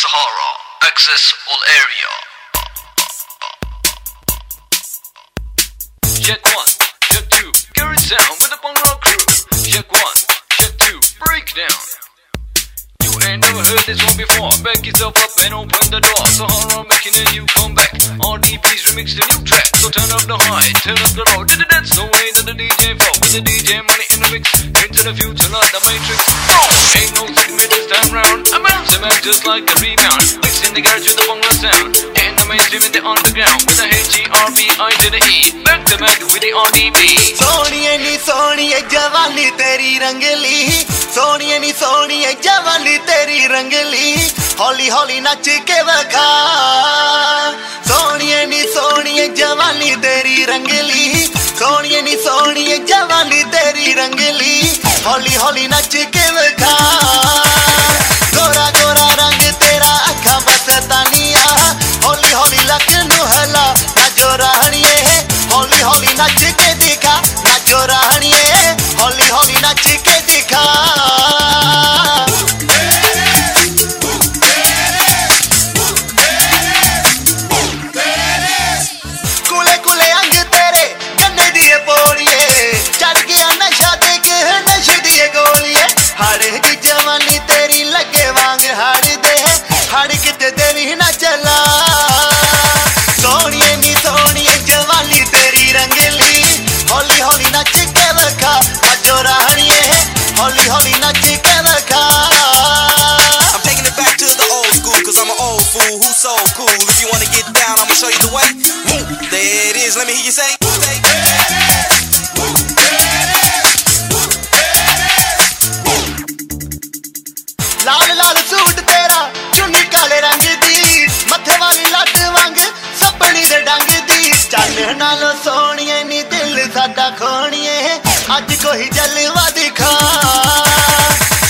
Sahara. Access all area. Check one, check two, carry sound with the bhangra crew. Check one, check two, breakdown never heard this one before. Back yourself up and open the door. So horror making a new comeback. RDB's remixed a new track. So turn up the high, turn up the low. Did it dance? the way that the DJ flow. With the DJ money in the mix. Into the future, not the matrix. Boom! ain't no segment this time round. I'm bouncing back just like the rebound. Mixed in the garage with the bhangra sound. And the mainstream in the underground. With the H-E-R-B-I to the E. Back to back with the RDP. Sony and Sony, a jawani, teri rangli. ਨੀ ਸੋਹਣੀਏ ਜਵਾਨੀ ਤੇਰੀ ਰੰਗਲੀ। ਹੌਲੀ ਹੌਲੀ ਨੱਚ ਕੇ ਵਖਾ। ਸੋਹਣੀਏ ਨੀ ਸੋਹਣੀਏ ਜਵਾਨੀ ਤੇਰੀ ਰੰਗਲੀ। ਸੋਹਣੀਏ ਨੀ ਸੋਹਣੀਏ ਜਵਾਨੀ ਤੇਰੀ ਰੰਗਲੀ। ਹੌਲੀ ਹੌਲੀ ਨੱਚ ਕੇ ਵਖਾ। it is. Let me hear you say. चल नालो सोनिए, नी दिल साडा खोनी अज कोई जलवा दिखा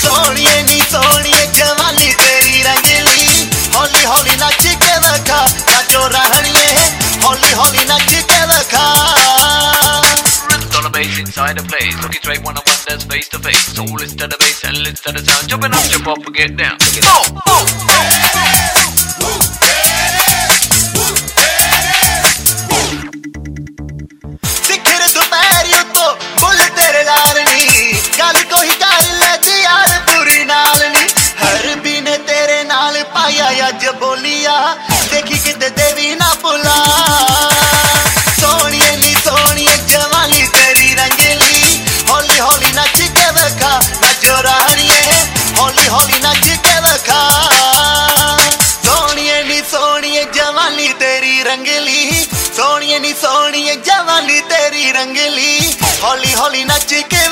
सोनिए, नी सोनिए, जवाली तेरी रंगली हौली हौली लट inside the place. Looking straight one on one that's face to face. So listen to the bass and listen to the sound. Jumping up, jump up, and get down. Go, go, go. तेरी रंगली। सोनिए नी सोनिए जवानी तेरी रंगली। हौली हौली नच के